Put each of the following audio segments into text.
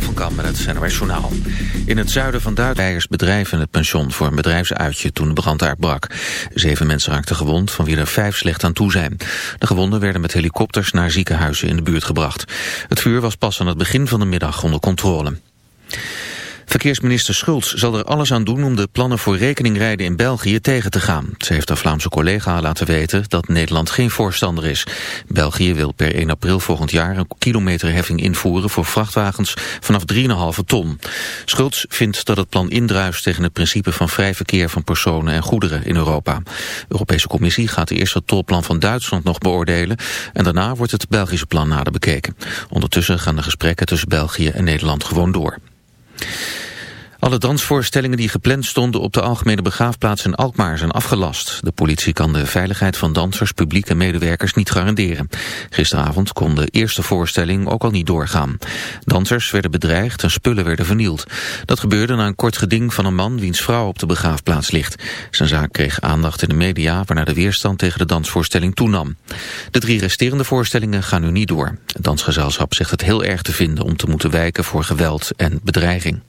Van Kam het Journaal. In het zuiden van Duitsland bedrijven het pension voor een bedrijfsuitje toen de brand uitbrak. Zeven mensen raakten gewond, van wie er vijf slecht aan toe zijn. De gewonden werden met helikopters naar ziekenhuizen in de buurt gebracht. Het vuur was pas aan het begin van de middag onder controle. Verkeersminister Schultz zal er alles aan doen om de plannen voor rekeningrijden in België tegen te gaan. Ze heeft haar Vlaamse collega laten weten dat Nederland geen voorstander is. België wil per 1 april volgend jaar een kilometerheffing invoeren voor vrachtwagens vanaf 3,5 ton. Schultz vindt dat het plan indruist tegen het principe van vrij verkeer van personen en goederen in Europa. De Europese Commissie gaat eerst het tolplan van Duitsland nog beoordelen en daarna wordt het Belgische plan nader bekeken. Ondertussen gaan de gesprekken tussen België en Nederland gewoon door. Alle dansvoorstellingen die gepland stonden op de algemene begraafplaats in Alkmaar zijn afgelast. De politie kan de veiligheid van dansers, publiek en medewerkers niet garanderen. Gisteravond kon de eerste voorstelling ook al niet doorgaan. Dansers werden bedreigd en spullen werden vernield. Dat gebeurde na een kort geding van een man wiens vrouw op de begraafplaats ligt. Zijn zaak kreeg aandacht in de media waarna de weerstand tegen de dansvoorstelling toenam. De drie resterende voorstellingen gaan nu niet door. Het dansgezelschap zegt het heel erg te vinden om te moeten wijken voor geweld en bedreiging.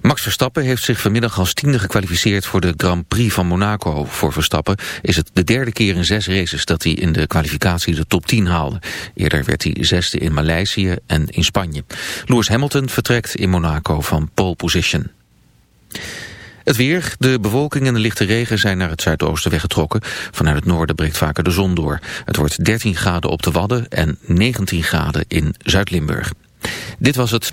Max Verstappen heeft zich vanmiddag als tiende gekwalificeerd voor de Grand Prix van Monaco. Voor Verstappen is het de derde keer in zes races dat hij in de kwalificatie de top 10 haalde. Eerder werd hij zesde in Maleisië en in Spanje. Lewis Hamilton vertrekt in Monaco van pole position. Het weer, de bewolking en de lichte regen zijn naar het zuidoosten weggetrokken. Vanuit het noorden breekt vaker de zon door. Het wordt 13 graden op de Wadden en 19 graden in Zuid-Limburg. Dit was het.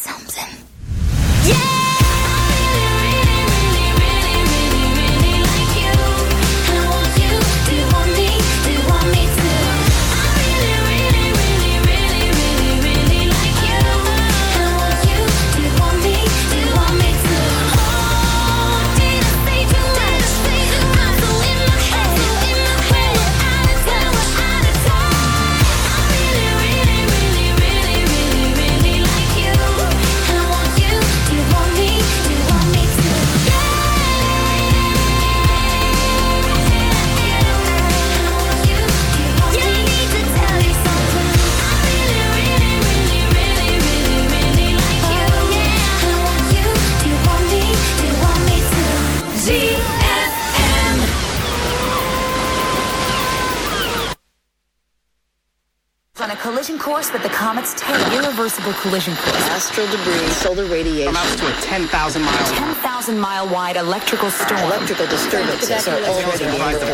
Let's take irreversible collision course. Astral debris, solar radiation. Amounts to a 10,000 mile. 10,000 mile wide electrical storm. Electrical disturbances are already being reported.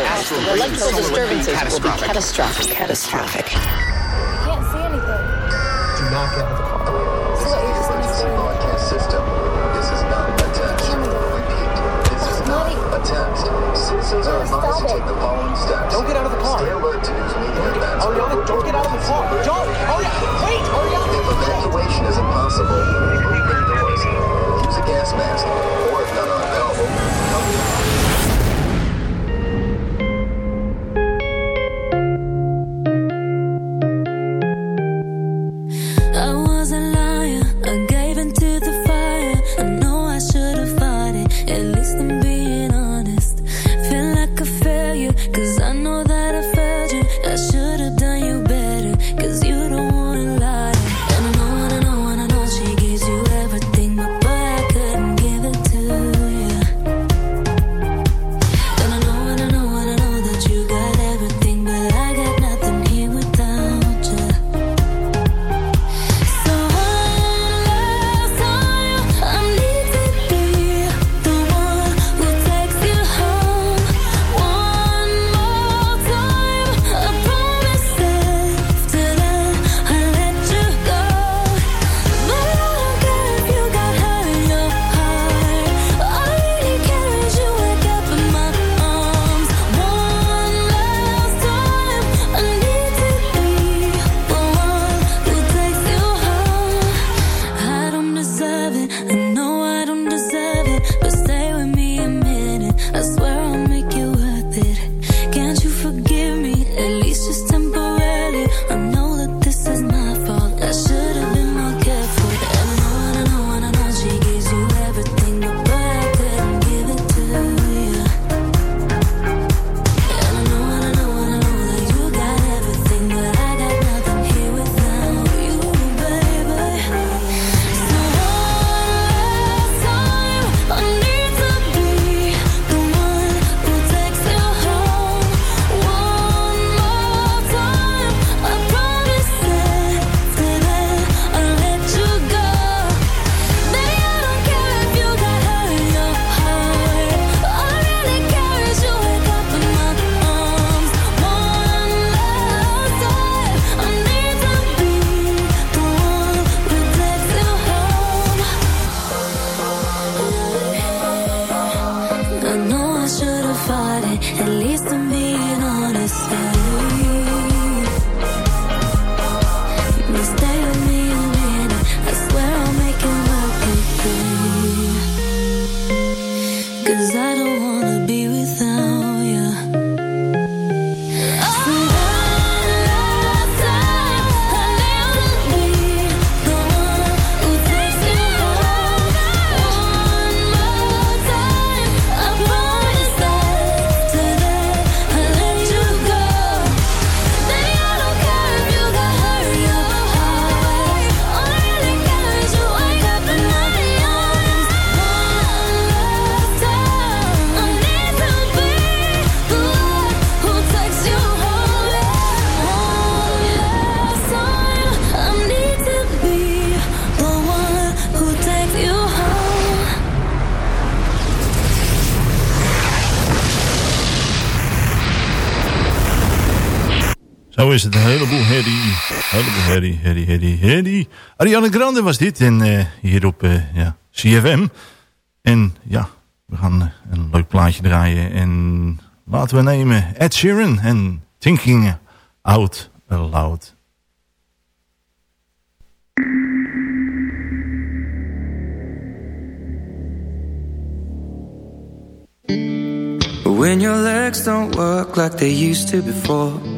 Electrical disturbances will be catastrophic. Catastrophic. Can't see anything. Do not get out of the car. This is a broadcast system. This is not a test. Repeat. This is not a test. Citizens are take the following steps. Don't get out of the car. Stay alert to news media. Oh, don't get out of the car. Don't. Oh, yeah evacuation is impossible. Indoors. Use a gas mask. Grande was dit. En uh, hier op eh, ja, CFM. En ja, we gaan eh, een leuk plaatje draaien. En laten we nemen Ed Sheeran en Thinking Out Loud. When your legs don't work like they used to before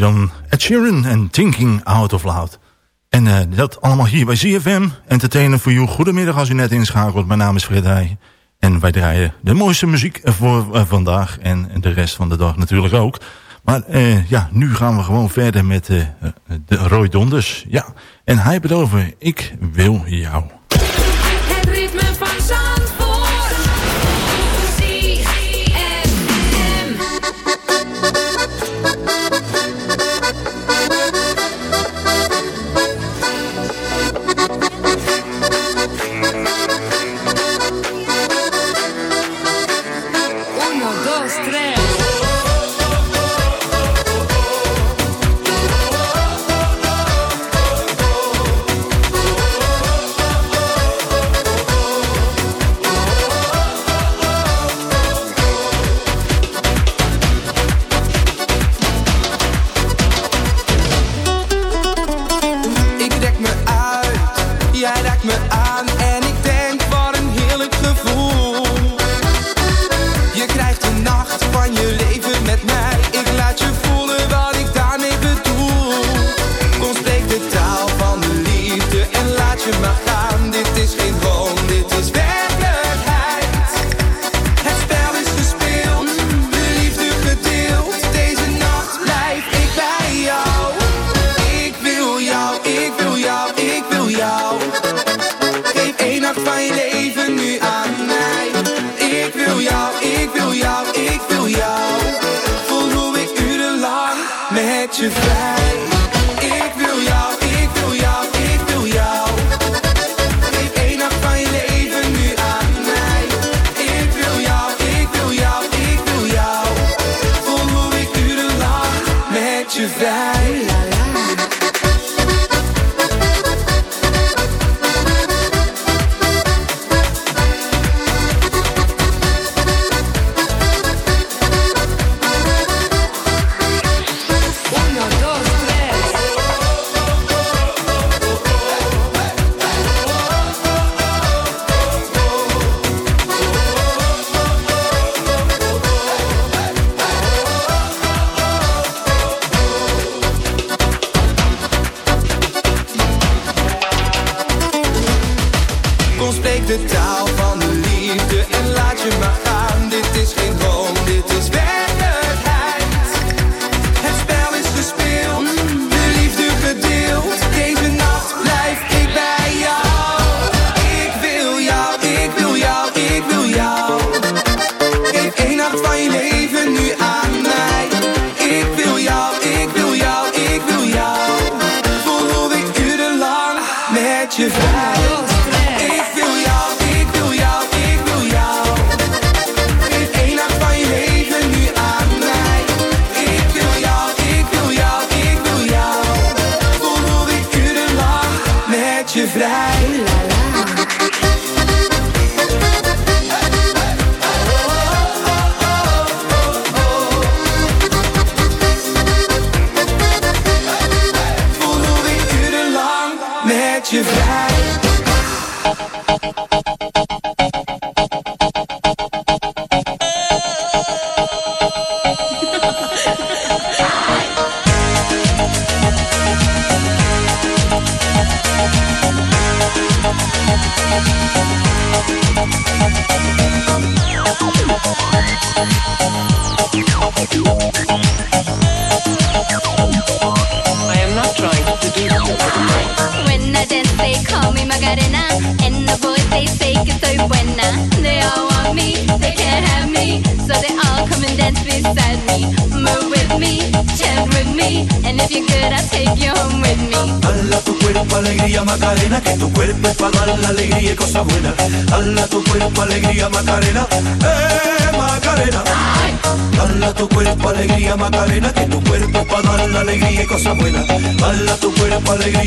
dan Ed Sheeran en Thinking Out of Loud. En eh, dat allemaal hier bij ZFM. Entertainer voor jou. Goedemiddag als u net inschakelt. Mijn naam is Fred Heij. En wij draaien de mooiste muziek voor eh, vandaag. En de rest van de dag natuurlijk ook. Maar eh, ja, nu gaan we gewoon verder met de Roy Donders. Ja, en hij bedoven, ik wil jou.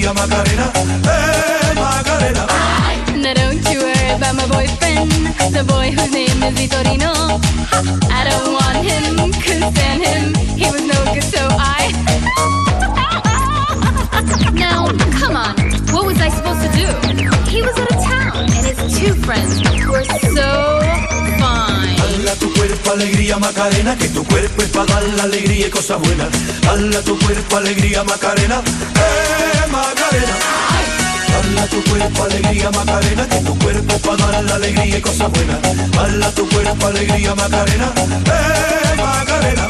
Cuerpo Macarena, eh Macarena. Now don't you worry about my boyfriend, the boy whose name is Vitorino. I don't want him, couldn't stand him. He was no good, so I. now, come on, what was I supposed to do? He was out of town, and his two friends were so tu cuerpo alegría Macarena, que tu cuerpo es para dar la alegría y cosas buenas. Hala tu cuerpo alegría Macarena, eh Macarena. Tu cuerpo alegría Macarena, que tu cuerpo para dar la alegría y cosas buenas. Hala tu cuerpo alegría Macarena, eh Macarena.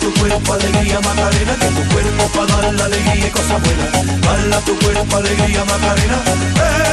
Tu cuerpo alegría Macarena, que cuerpo para dar alegría y cosas buenas. Tu cuerpo alegría Macarena, eh.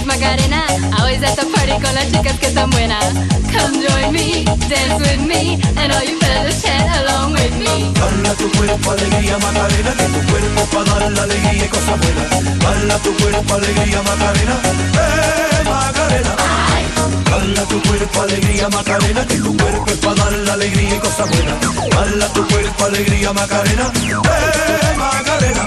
Is Macarena. Always at the party con las chicas que están buenas. Come join me, dance with me, and all you fellas chat along with me. Hala tu cuerpo alegría Macarena, que tu cuerpo para dar la alegría y cosas buenas. Hala tu cuerpo alegría Macarena, eh Macarena. Hala tu cuerpo alegría Macarena, que tu cuerpo es para dar la alegría y cosas buenas. Hala tu cuerpo alegría Macarena, eh Macarena.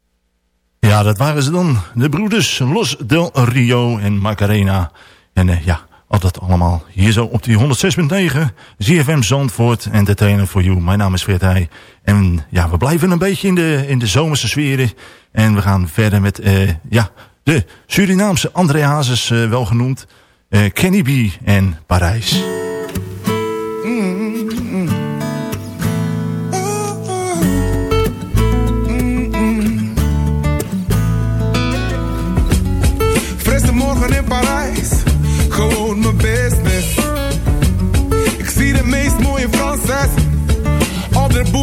Ja, dat waren ze dan. De broeders Los del Rio en Macarena. En eh, ja, al dat allemaal hier zo op die 106.9. ZFM Zandvoort, Entertainer for You. Mijn naam is Fred En ja, we blijven een beetje in de, in de zomerse sfeer En we gaan verder met eh, ja, de Surinaamse André Hazes, eh, wel genoemd. Kenny B en Parijs.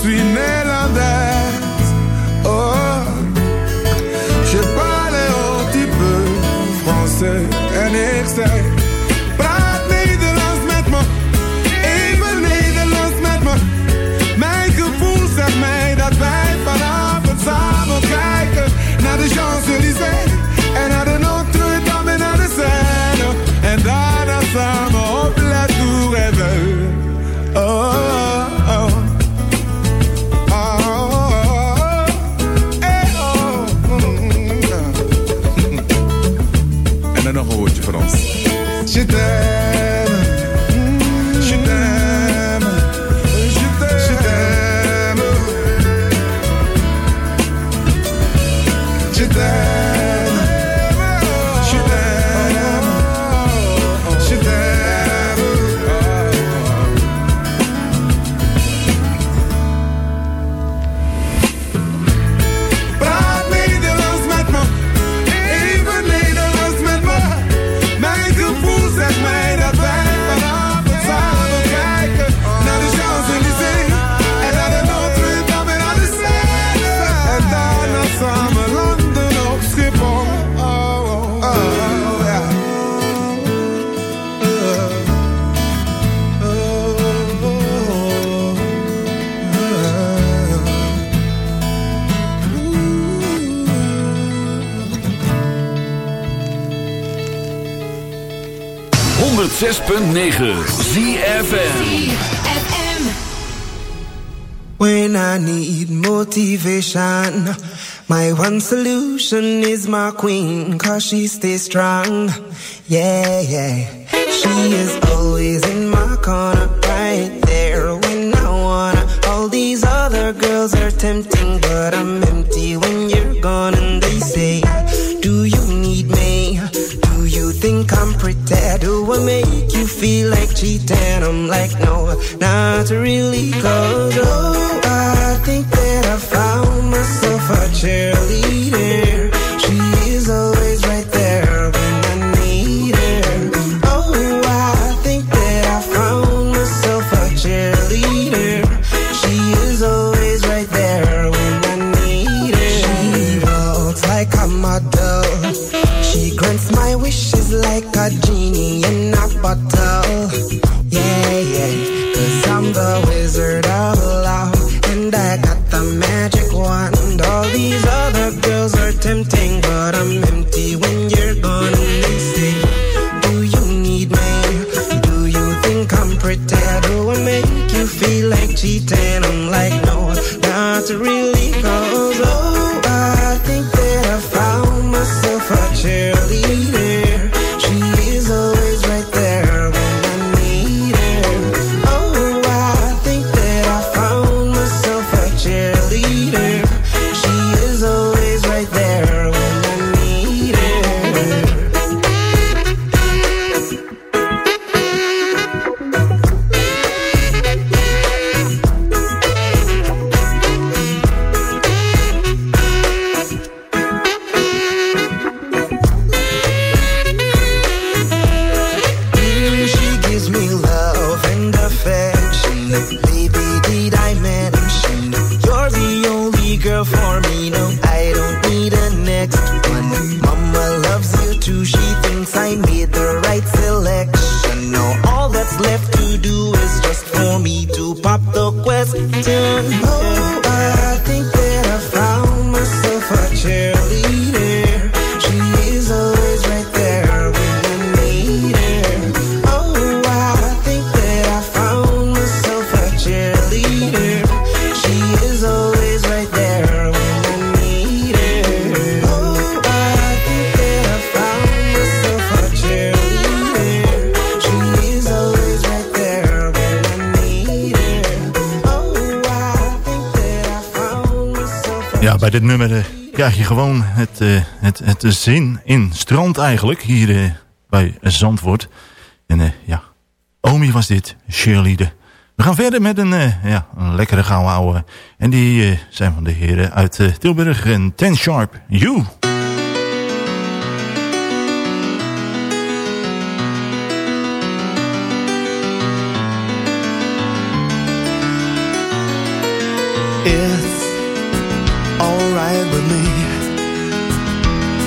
suis néerlandais. 106.9 ZFM When I need motivation My one solution is my queen Cause she stays strong. Yeah, yeah. She is always in my corner Right there when I wanna. All these other girls are tempting But I'm like no, not really, cause oh. voluntarily zin in strand eigenlijk. Hier eh, bij Zandvoort. En eh, ja, Omi was dit, cheerleader. We gaan verder met een, eh, ja, een lekkere gouden ouwe. En die zijn van de heren uit Tilburg. En Ten Sharp, You. It's alright with me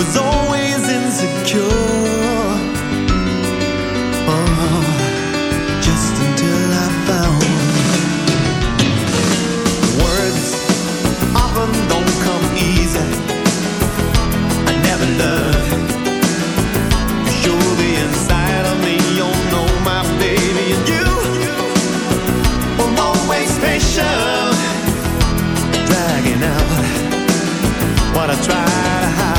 was always insecure. Oh, just until I found words often don't come easy. I never the inside of me. You know my baby, and you always patient dragging out what I try to hide.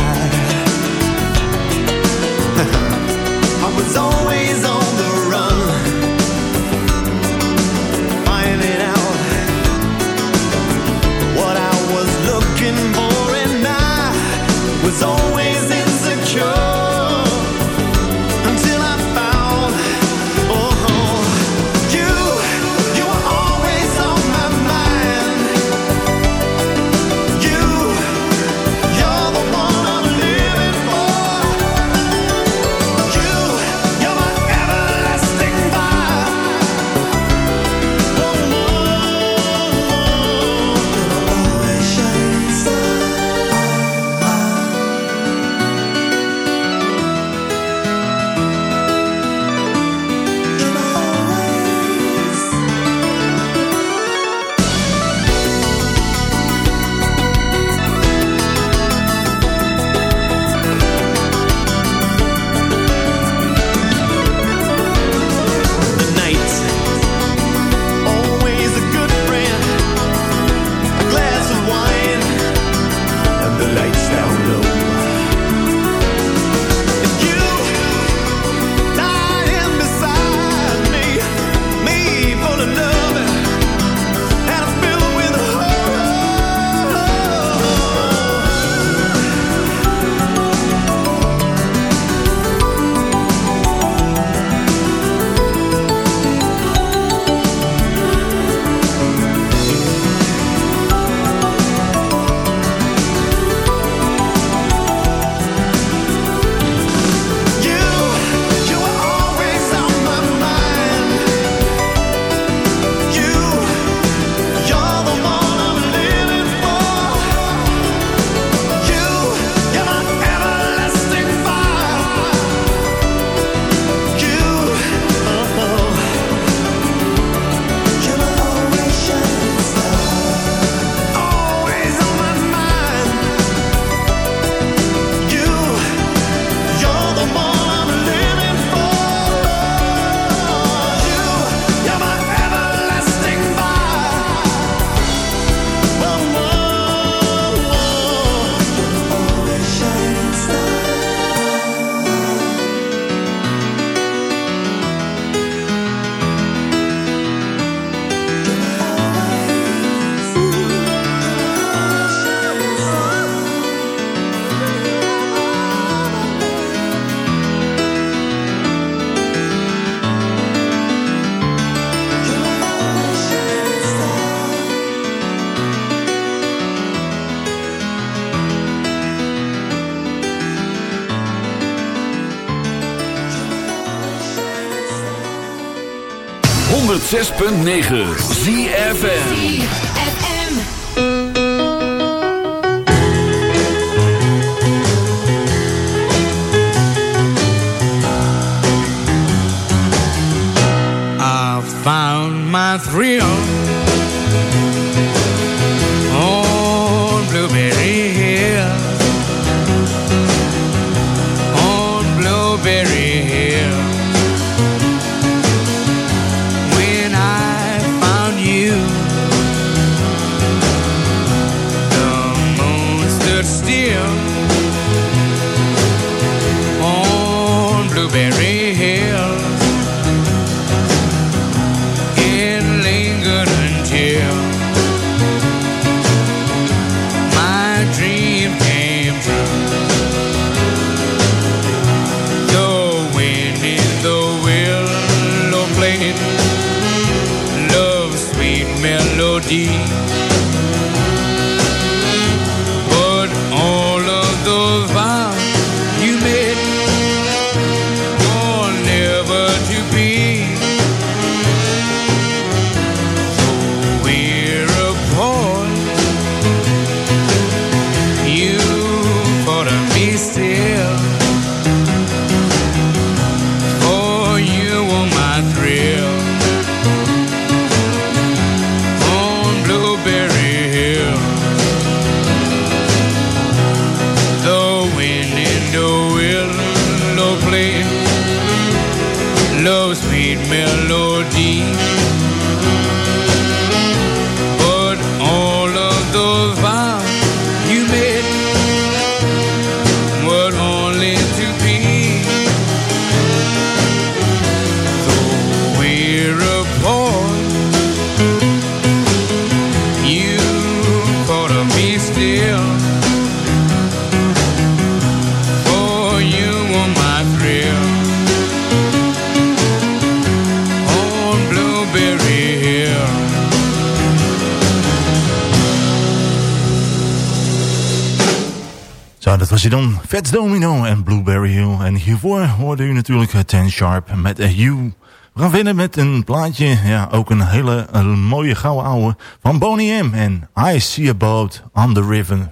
106.9 ZFN Found my thrill. Fats Domino en Blueberry Hill. En hiervoor hoorde u natuurlijk Ten Sharp met A You. We gaan verder met een plaatje, ja, ook een hele een mooie gouden ouwe van Boney M. En I See a Boat on the River.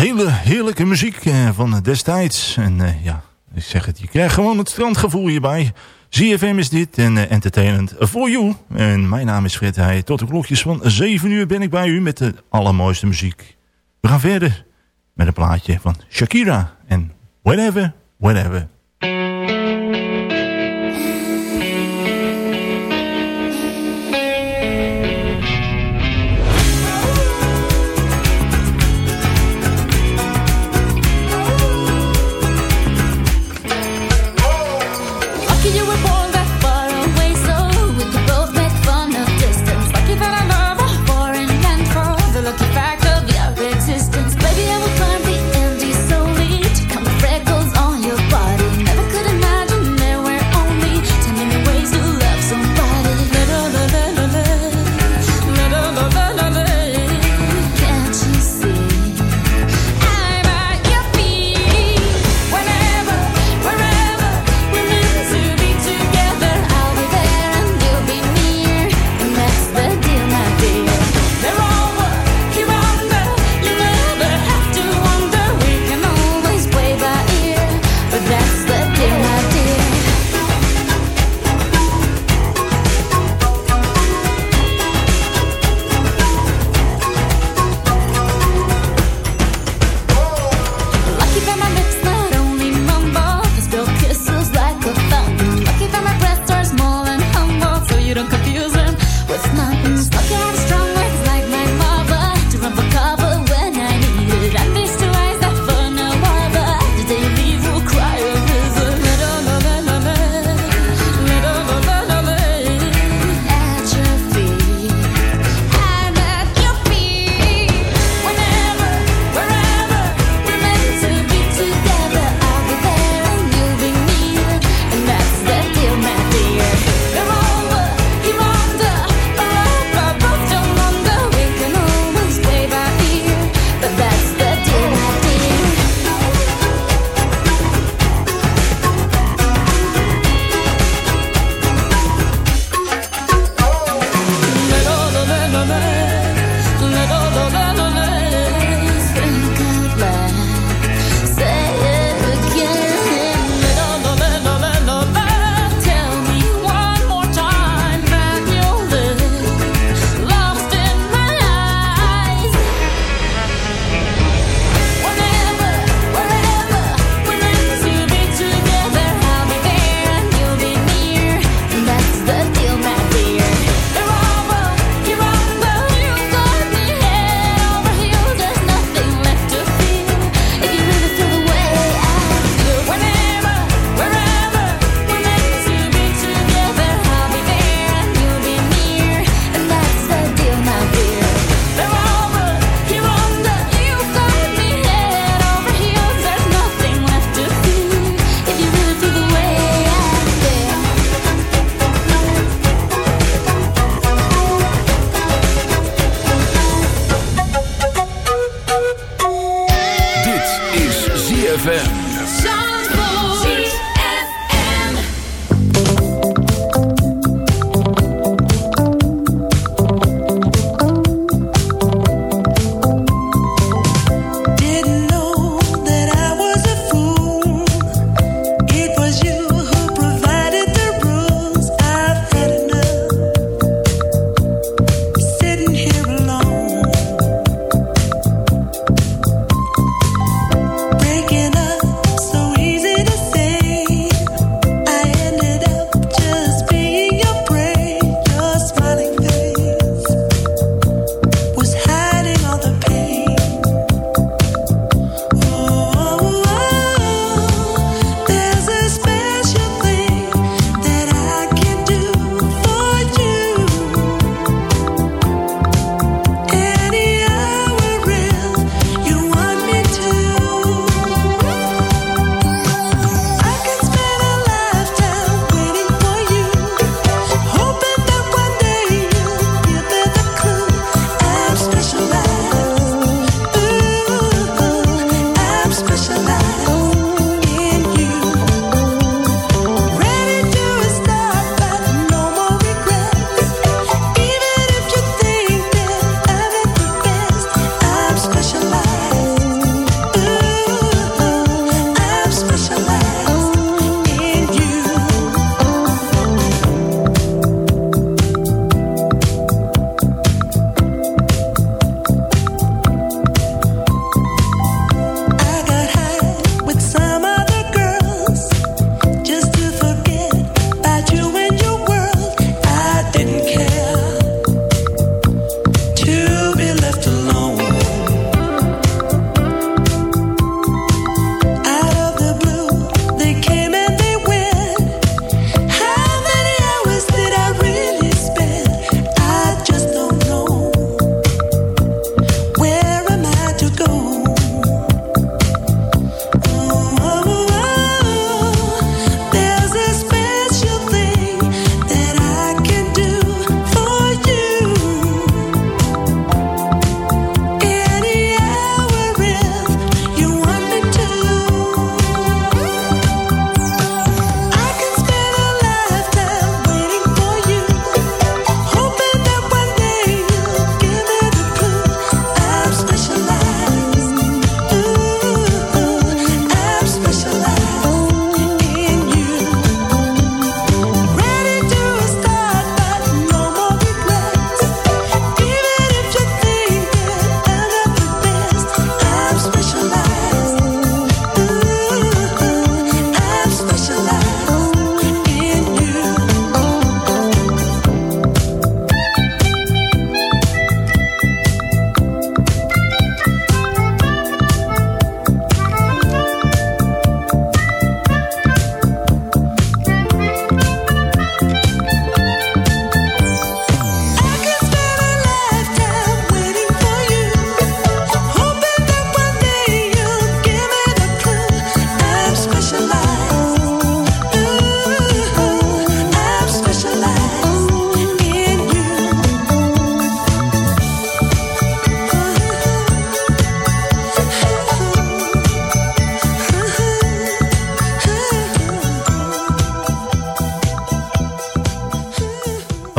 hele heerlijke muziek eh, van destijds. En eh, ja, ik zeg het, je krijgt gewoon het strandgevoel hierbij. ZFM is dit en eh, entertainment for you. En mijn naam is Fred Heij. Tot de klokjes van 7 uur ben ik bij u met de allermooiste muziek. We gaan verder met een plaatje van Shakira en Whatever, Whatever.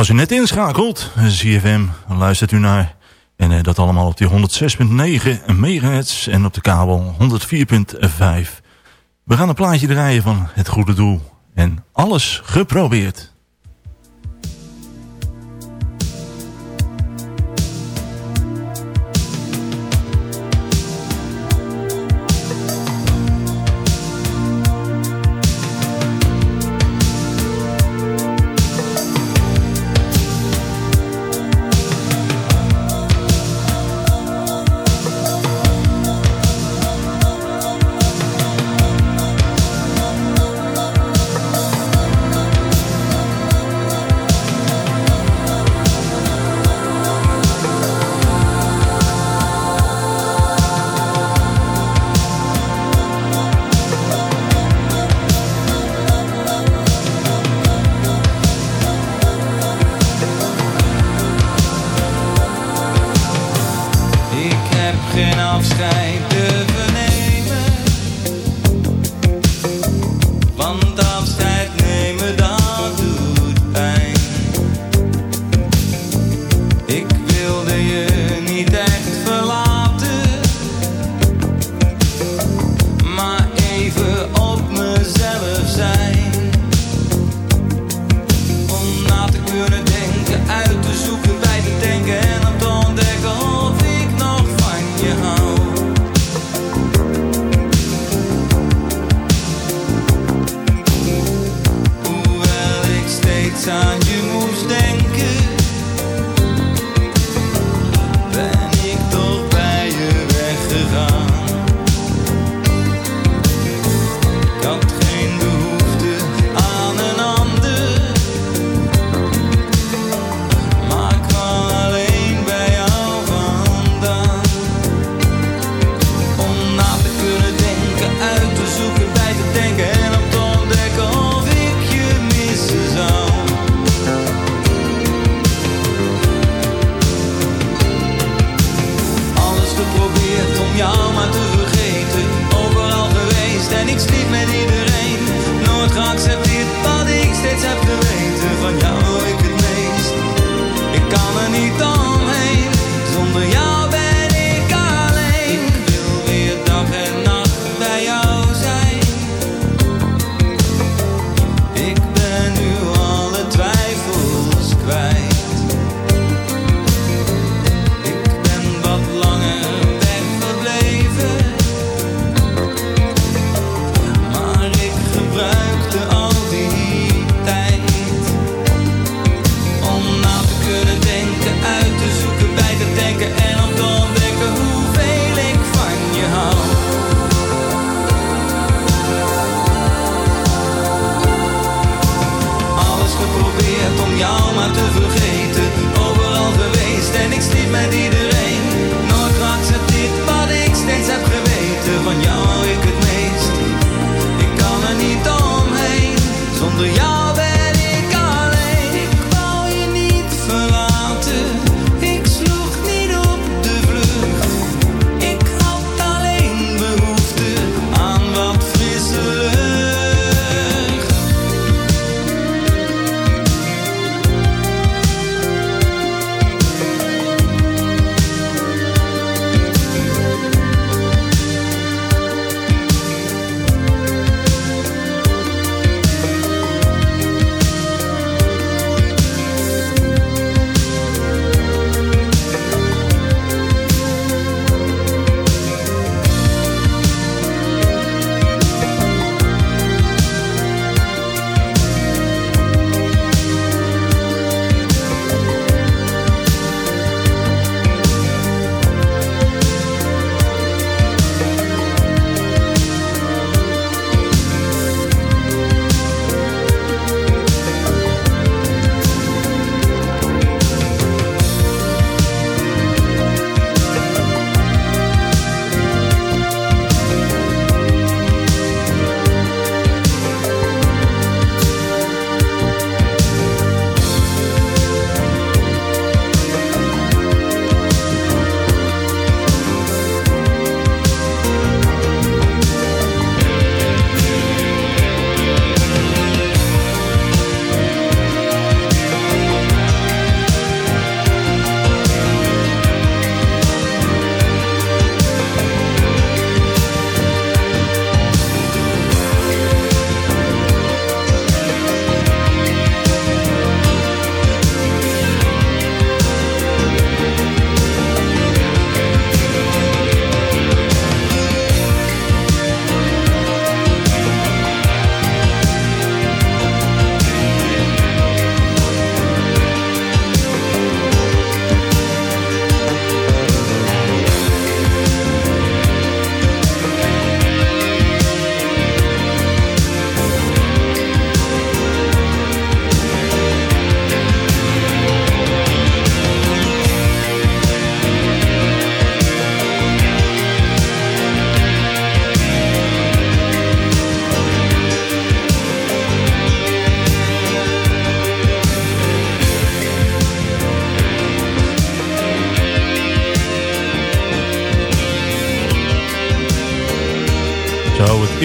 Als u net inschakelt, ZFM, luistert u naar. En eh, dat allemaal op die 106.9 MHz en op de kabel 104.5. We gaan een plaatje draaien van Het Goede Doel. En alles geprobeerd.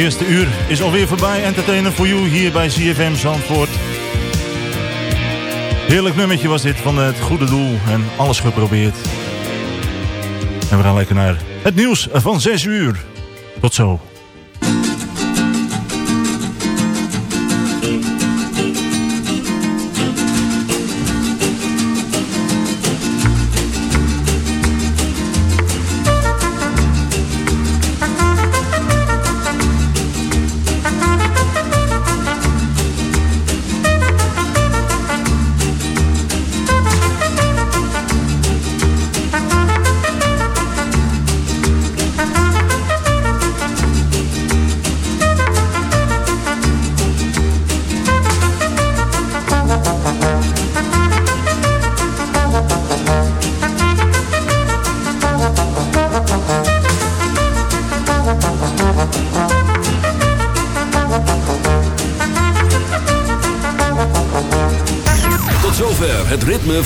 Eerste uur is alweer voorbij. Entertainer for you hier bij CFM Zandvoort. Heerlijk nummertje was dit van het goede doel en alles geprobeerd. En we gaan lekker naar het nieuws van 6 uur. Tot zo.